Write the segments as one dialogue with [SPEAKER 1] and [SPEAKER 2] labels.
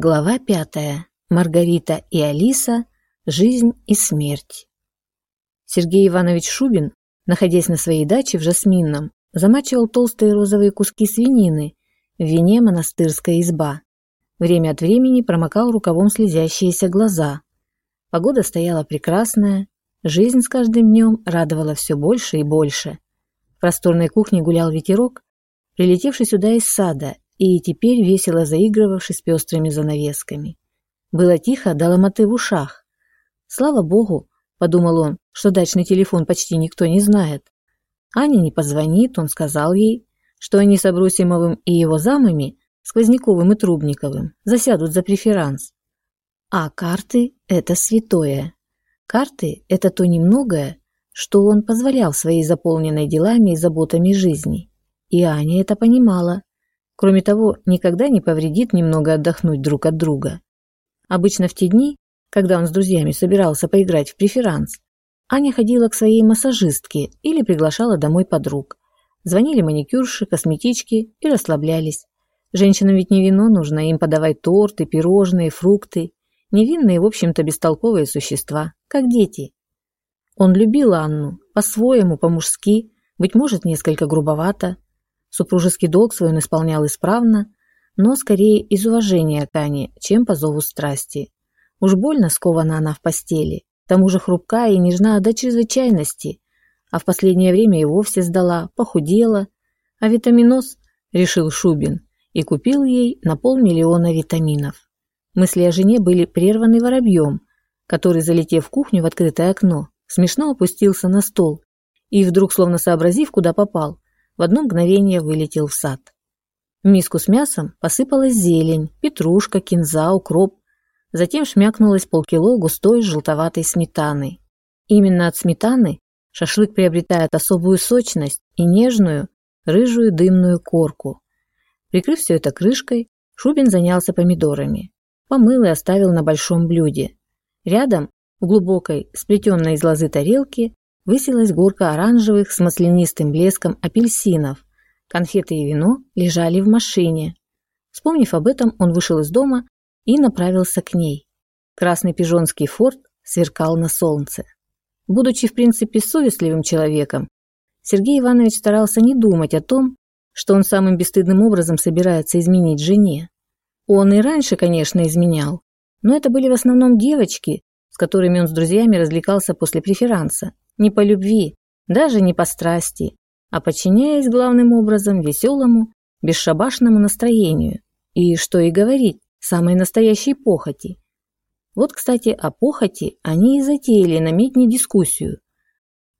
[SPEAKER 1] Глава пятая. Маргарита и Алиса. Жизнь и смерть. Сергей Иванович Шубин, находясь на своей даче в Жасминном, замачивал толстые розовые куски свинины в вине монастырская изба. Время от времени промокал рукавом слезящиеся глаза. Погода стояла прекрасная, жизнь с каждым днем радовала все больше и больше. В просторной кухне гулял ветерок, прилетевший сюда из сада и теперь весело заигрывавший с пестрыми занавесками. Было тихо до ломоты в ушах. Слава богу, подумал он, что дачный телефон почти никто не знает. Аня не позвонит, он сказал ей, что они с Абросимовым и его замами, Сквозняковым и Трубниковым, засядут за преферанс. А карты – это святое. Карты – это то немногое, что он позволял своей заполненной делами и заботами жизни. И Аня это понимала. Кроме того, никогда не повредит немного отдохнуть друг от друга. Обычно в те дни, когда он с друзьями собирался поиграть в преферанс, Аня ходила к своей массажистке или приглашала домой подруг. Звонили маникюрши, косметички и расслаблялись. Женщинам ведь не вино нужно, им подавать торты, пирожные, фрукты. Невинные, в общем-то, бестолковые существа, как дети. Он любил Анну, по-своему, по-мужски, быть может, несколько грубовато, Супружеский долг свой он исполнял исправно, но скорее из уважения к Ане, чем по зову страсти. Уж больно скована она в постели, к тому же хрупкая и нежна до чрезвычайности, а в последнее время и вовсе сдала, похудела, а витаминоз, решил Шубин, и купил ей на полмиллиона витаминов. Мысли о жене были прерваны воробьем, который, залетев в кухню в открытое окно, смешно опустился на стол и, вдруг, словно сообразив, куда попал, в одно мгновение вылетел в сад. В миску с мясом посыпалась зелень, петрушка, кинза, укроп. Затем шмякнулось полкило густой желтоватой сметаны. Именно от сметаны шашлык приобретает особую сочность и нежную, рыжую дымную корку. Прикрыв все это крышкой, Шубин занялся помидорами. Помыл и оставил на большом блюде. Рядом, в глубокой, сплетенной из лозы тарелке, высилась горка оранжевых с маслянистым блеском апельсинов. Конфеты и вино лежали в машине. Вспомнив об этом, он вышел из дома и направился к ней. Красный пижонский форт сверкал на солнце. Будучи, в принципе, совестливым человеком, Сергей Иванович старался не думать о том, что он самым бесстыдным образом собирается изменить жене. Он и раньше, конечно, изменял, но это были в основном девочки, с которыми он с друзьями развлекался после преферанса не по любви, даже не по страсти, а подчиняясь главным образом веселому, бесшабашному настроению и, что и говорить, самой настоящей похоти. Вот, кстати, о похоти они и затеяли на медне дискуссию.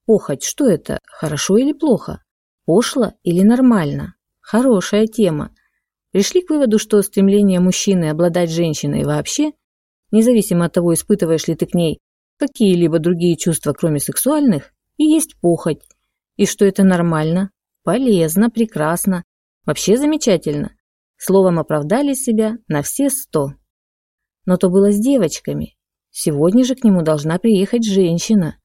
[SPEAKER 1] Похоть, что это, хорошо или плохо? Пошло или нормально? Хорошая тема. Пришли к выводу, что стремление мужчины обладать женщиной вообще, независимо от того, испытываешь ли ты к ней какие-либо другие чувства, кроме сексуальных, и есть похоть, и что это нормально, полезно, прекрасно, вообще замечательно. Словом, оправдали себя на все сто. Но то было с девочками. Сегодня же к нему должна приехать женщина.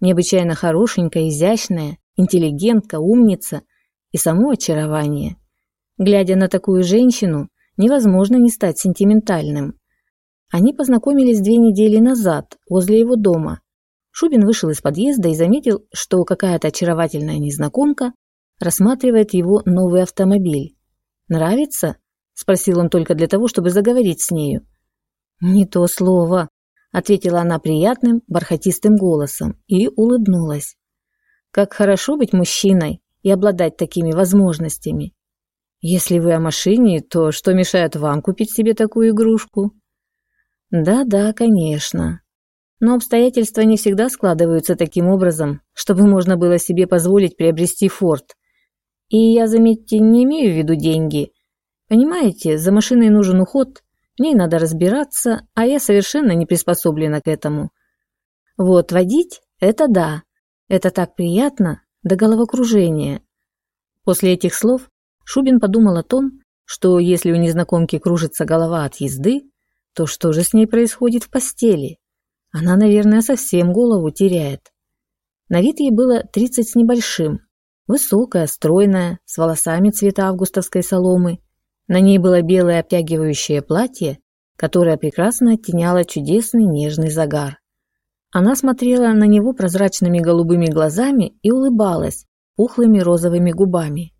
[SPEAKER 1] Необычайно хорошенькая, изящная, интеллигентка, умница и само очарование. Глядя на такую женщину, невозможно не стать сентиментальным. Они познакомились две недели назад возле его дома. Шубин вышел из подъезда и заметил, что какая-то очаровательная незнакомка рассматривает его новый автомобиль. «Нравится?» – спросил он только для того, чтобы заговорить с нею. «Не то слово», – ответила она приятным, бархатистым голосом и улыбнулась. «Как хорошо быть мужчиной и обладать такими возможностями. Если вы о машине, то что мешает вам купить себе такую игрушку?» Да-да, конечно. Но обстоятельства не всегда складываются таким образом, чтобы можно было себе позволить приобрести форт. И я, заметьте, не имею в виду деньги. Понимаете, за машиной нужен уход, в ней надо разбираться, а я совершенно не приспособлена к этому. Вот, водить – это да. Это так приятно, до головокружения. После этих слов Шубин подумал о том, что если у незнакомки кружится голова от езды, то что же с ней происходит в постели? Она, наверное, совсем голову теряет. На вид ей было тридцать с небольшим. Высокая, стройная, с волосами цвета августовской соломы. На ней было белое обтягивающее платье, которая прекрасно оттеняла чудесный нежный загар. Она смотрела на него прозрачными голубыми глазами и улыбалась пухлыми розовыми губами.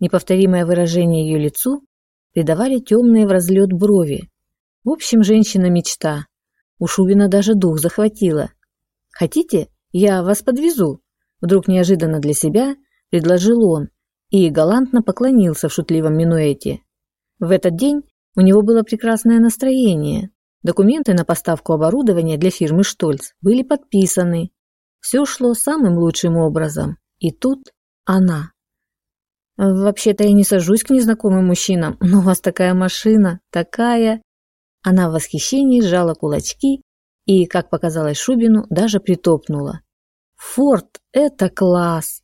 [SPEAKER 1] Неповторимое выражение ее лицу придавали темные в разлет брови. В общем, женщина-мечта. У Шубина даже дух захватило. «Хотите, я вас подвезу?» Вдруг неожиданно для себя предложил он и галантно поклонился в шутливом минуэте. В этот день у него было прекрасное настроение. Документы на поставку оборудования для фирмы «Штольц» были подписаны. Все шло самым лучшим образом. И тут она. «Вообще-то я не сажусь к незнакомым мужчинам, но у вас такая машина, такая...» Она в восхищении сжала кулачки и, как показалось Шубину, даже притопнула. «Форд – это класс!»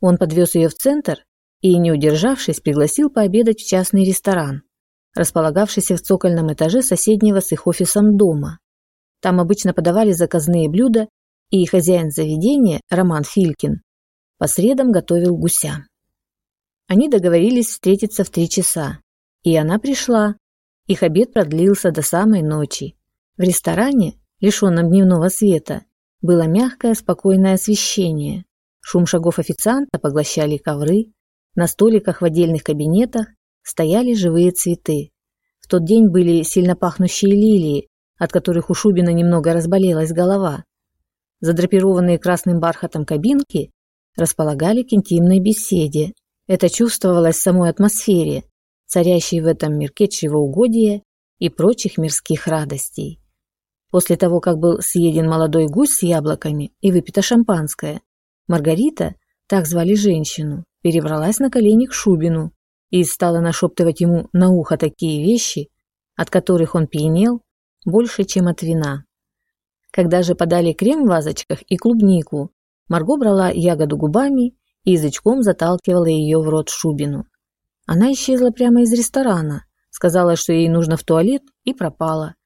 [SPEAKER 1] Он подвез ее в центр и, не удержавшись, пригласил пообедать в частный ресторан, располагавшийся в цокольном этаже соседнего с их офисом дома. Там обычно подавали заказные блюда, и хозяин заведения, Роман Филькин, по средам готовил гуся. Они договорились встретиться в три часа, и она пришла. Их обед продлился до самой ночи. В ресторане, лишенном дневного света, было мягкое, спокойное освещение. Шум шагов официанта поглощали ковры. На столиках в отдельных кабинетах стояли живые цветы. В тот день были сильно пахнущие лилии, от которых у Шубина немного разболелась голова. Задрапированные красным бархатом кабинки располагали к интимной беседе, это чувствовалось в самой атмосфере, царящей в этом мирке чревоугодия и прочих мирских радостей. После того, как был съеден молодой гусь с яблоками и выпито шампанское, Маргарита, так звали женщину, перебралась на колени к Шубину и стала нашептывать ему на ухо такие вещи, от которых он пьянел больше, чем от вина. Когда же подали крем в вазочках и клубнику, Марго брала ягоду губами и язычком заталкивала ее в рот Шубину. Она исчезла прямо из ресторана, сказала, что ей нужно в туалет, и пропала.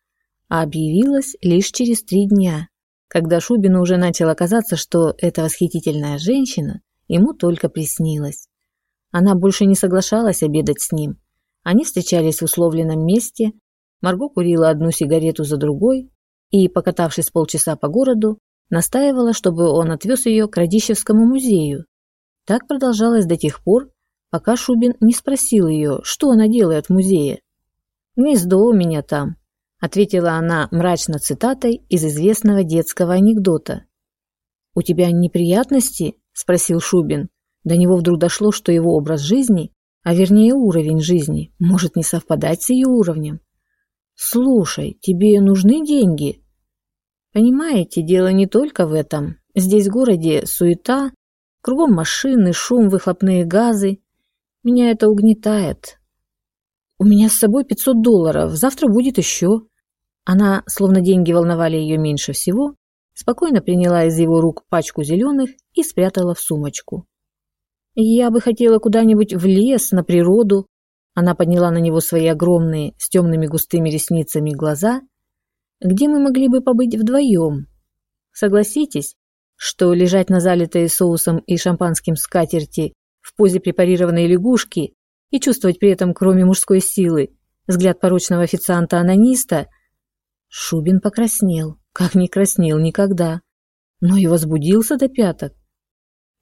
[SPEAKER 1] А объявилась лишь через три дня, когда Шубину уже начало казаться, что эта восхитительная женщина ему только приснилась. Она больше не соглашалась обедать с ним. Они встречались в условленном месте, Марго курила одну сигарету за другой и, покатавшись полчаса по городу, настаивала, чтобы он отвез ее к Радищевскому музею, так продолжалось до тех пор, пока Шубин не спросил ее, что она делает в музее. «Гнездо у меня там», — ответила она мрачно цитатой из известного детского анекдота. «У тебя неприятности?» — спросил Шубин. До него вдруг дошло, что его образ жизни, а вернее уровень жизни, может не совпадать с ее уровнем. «Слушай, тебе нужны деньги?» «Понимаете, дело не только в этом. Здесь в городе суета, Кругом машины, шум, выхлопные газы. Меня это угнетает. У меня с собой 500 долларов, завтра будет еще. Она, словно деньги волновали ее меньше всего, спокойно приняла из его рук пачку зеленых и спрятала в сумочку. «Я бы хотела куда-нибудь в лес, на природу». Она подняла на него свои огромные, с темными густыми ресницами глаза. «Где мы могли бы побыть вдвоем? Согласитесь, что лежать на залитой соусом и шампанским скатерти в позе препарированной лягушки и чувствовать при этом, кроме мужской силы, взгляд порочного официанта-анониста, Шубин покраснел, как не краснел никогда, но и возбудился до пяток.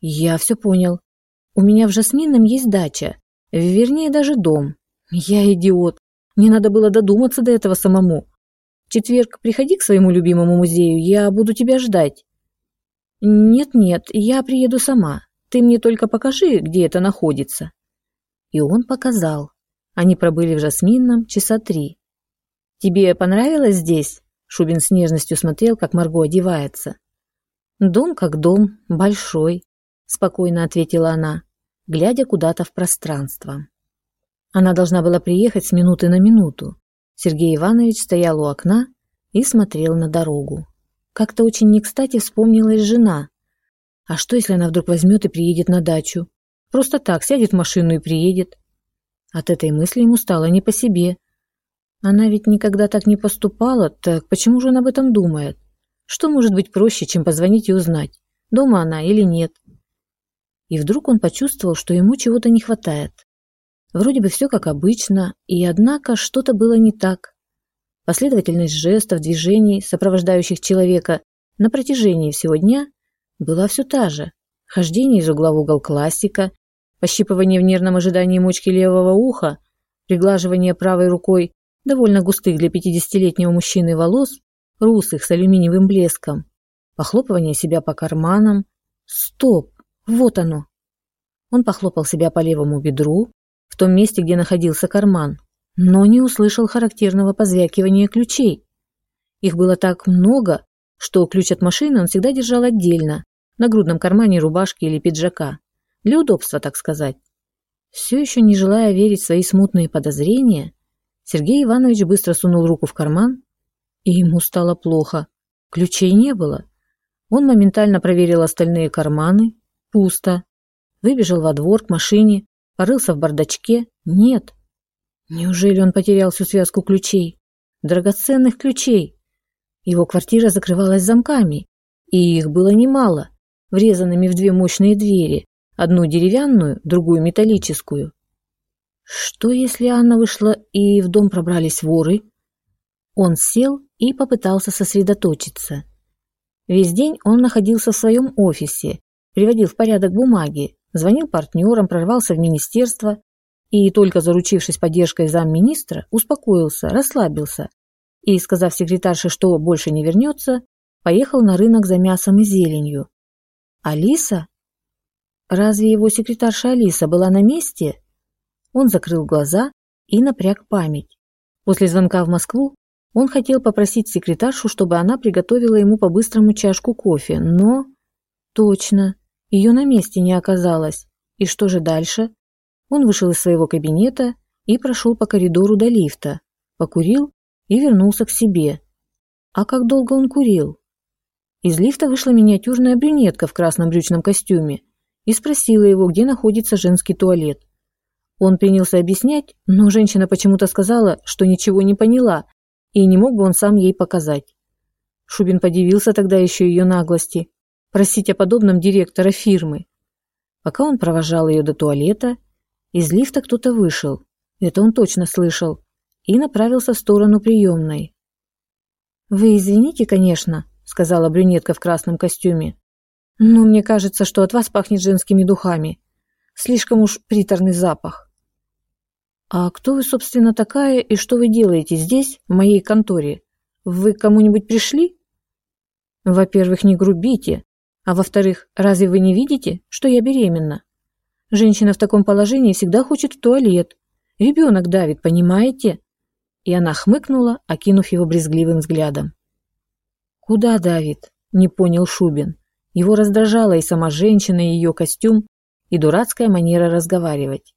[SPEAKER 1] Я все понял. У меня в Жасминном есть дача, вернее даже дом. Я идиот. Мне надо было додуматься до этого самому. В четверг приходи к своему любимому музею, я буду тебя ждать. «Нет-нет, я приеду сама. Ты мне только покажи, где это находится». И он показал. Они пробыли в Жасминном часа три. «Тебе понравилось здесь?» Шубин с нежностью смотрел, как Марго одевается. «Дом как дом, большой», – спокойно ответила она, глядя куда-то в пространство. Она должна была приехать с минуты на минуту. Сергей Иванович стоял у окна и смотрел на дорогу. Как-то очень не кстати вспомнилась жена. А что, если она вдруг возьмет и приедет на дачу? Просто так, сядет в машину и приедет. От этой мысли ему стало не по себе. Она ведь никогда так не поступала, так почему же он об этом думает? Что может быть проще, чем позвонить и узнать, дома она или нет? И вдруг он почувствовал, что ему чего-то не хватает. Вроде бы все как обычно, и однако что-то было не так. Последовательность жестов, движений, сопровождающих человека на протяжении всего дня, была все та же. Хождение из угла в угол классика, пощипывание в нервном ожидании мочки левого уха, приглаживание правой рукой довольно густых для пятидесятилетнего мужчины волос, русых с алюминиевым блеском, похлопывание себя по карманам. Стоп! Вот оно! Он похлопал себя по левому бедру, в том месте, где находился карман, но не услышал характерного позвякивания ключей. Их было так много, что ключ от машины он всегда держал отдельно, на грудном кармане рубашки или пиджака. Для удобства, так сказать. Все еще не желая верить в свои смутные подозрения, Сергей Иванович быстро сунул руку в карман, и ему стало плохо. Ключей не было. Он моментально проверил остальные карманы. Пусто. Выбежал во двор к машине, порылся в бардачке. Нет. Неужели он потерял всю связку ключей? Драгоценных ключей. Его квартира закрывалась замками, и их было немало, врезанными в две мощные двери, одну деревянную, другую металлическую. Что, если Анна вышла и в дом пробрались воры? Он сел и попытался сосредоточиться. Весь день он находился в своем офисе, приводил в порядок бумаги, звонил партнерам, прорвался в министерство и, только заручившись поддержкой замминистра, успокоился, расслабился и, сказав секретарше, что больше не вернется, поехал на рынок за мясом и зеленью. Алиса? Разве его секретарша Алиса была на месте? Он закрыл глаза и напряг память. После звонка в Москву он хотел попросить секретаршу, чтобы она приготовила ему по-быстрому чашку кофе, но... Точно, ее на месте не оказалось. И что же дальше? Он вышел из своего кабинета и прошел по коридору до лифта, покурил и вернулся к себе. А как долго он курил? Из лифта вышла миниатюрная брюнетка в красном брючном костюме и спросила его, где находится женский туалет. Он принялся объяснять, но женщина почему-то сказала, что ничего не поняла, и не мог бы он сам ей показать. Шубин подивился тогда еще ее наглости, просить о подобном директора фирмы. Пока он провожал ее до туалета, из лифта кто-то вышел, это он точно слышал, и направился в сторону приемной. «Вы извините, конечно», — сказала брюнетка в красном костюме, «но мне кажется, что от вас пахнет женскими духами. Слишком уж приторный запах». «А кто вы, собственно, такая и что вы делаете здесь, в моей конторе? Вы кому-нибудь пришли?» «Во-первых, не грубите, а во-вторых, разве вы не видите, что я беременна? Женщина в таком положении всегда хочет в туалет. Ребенок давит, понимаете?» И она хмыкнула, окинув его брезгливым взглядом. «Куда давит?» – не понял Шубин. Его раздражала и сама женщина, и ее костюм, и дурацкая манера разговаривать.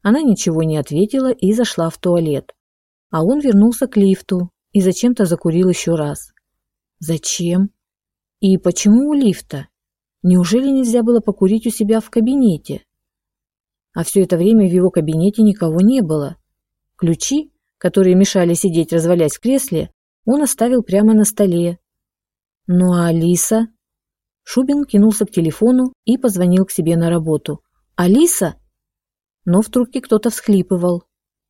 [SPEAKER 1] Она ничего не ответила и зашла в туалет. А он вернулся к лифту и зачем-то закурил еще раз. Зачем? И почему у лифта? Неужели нельзя было покурить у себя в кабинете? А все это время в его кабинете никого не было. Ключи, которые мешали сидеть развалясь в кресле, он оставил прямо на столе. Ну а Алиса? Шубин кинулся к телефону и позвонил к себе на работу. «Алиса?» но в трубке кто-то всхлипывал.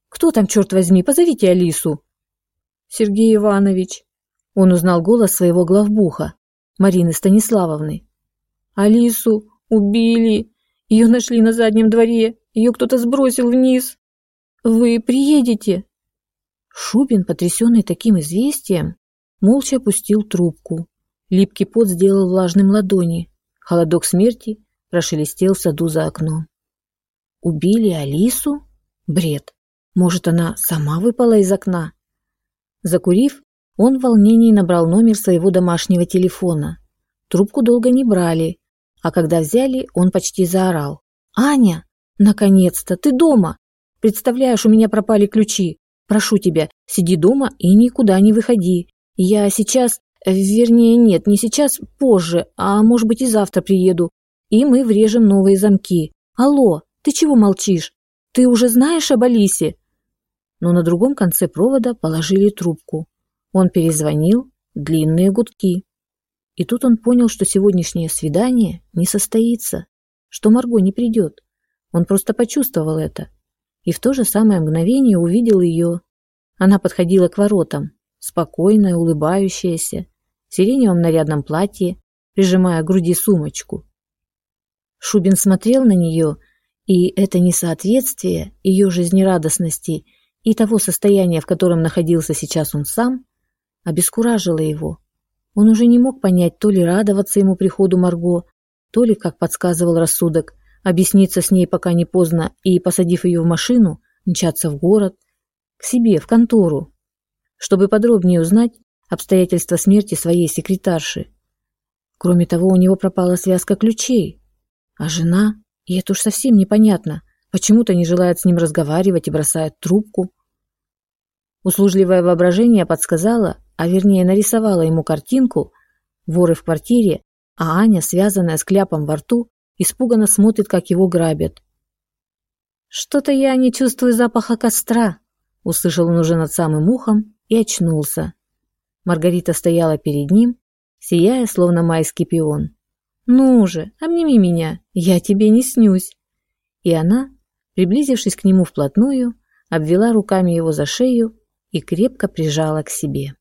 [SPEAKER 1] «Кто там, черт возьми? Позовите Алису!» «Сергей Иванович!» Он узнал голос своего главбуха, Марины Станиславовны. «Алису убили! Ее нашли на заднем дворе! Ее кто-то сбросил вниз! Вы приедете?» Шубин, потрясенный таким известием, молча опустил трубку. Липкий пот сделал влажным ладони. Холодок смерти прошелестел в саду за окном. Убили Алису? Бред. Может, она сама выпала из окна? Закурив, он в волнении набрал номер своего домашнего телефона. Трубку долго не брали, а когда взяли, он почти заорал. «Аня, наконец-то, ты дома! Представляешь, у меня пропали ключи. Прошу тебя, сиди дома и никуда не выходи. Я сейчас, вернее, нет, не сейчас, позже, а может быть и завтра приеду, и мы врежем новые замки. Алло, ты чего молчишь? Ты уже знаешь об Алисе?» Но на другом конце провода положили трубку. Он перезвонил, длинные гудки. И тут он понял, что сегодняшнее свидание не состоится, что Марго не придет. Он просто почувствовал это. И в то же самое мгновение увидел ее. Она подходила к воротам, спокойная, улыбающаяся, в сиреневом нарядном платье, прижимая к груди сумочку. Шубин смотрел на нее, и это несоответствие ее жизнерадостности и того состояния, в котором находился сейчас он сам, обескуражило его. Он уже не мог понять, то ли радоваться ему приходу Марго, то ли, как подсказывал рассудок, объясниться с ней пока не поздно и, посадив ее в машину, мчаться в город, к себе, в контору, чтобы подробнее узнать обстоятельства смерти своей секретарши. Кроме того, у него пропала связка ключей. А жена, и это уж совсем непонятно, почему-то не желает с ним разговаривать и бросает трубку. Услужливое воображение подсказало, а вернее нарисовало ему картинку, воры в квартире, а Аня, связанная с кляпом во рту, испуганно смотрит, как его грабят. «Что-то я не чувствую запаха костра», — услышал он уже над самым ухом и очнулся. Маргарита стояла перед ним, сияя, словно майский пион. «Ну же, обними меня, я тебе не снюсь!» И она, приблизившись к нему вплотную, обвела руками его за шею и крепко прижала к себе.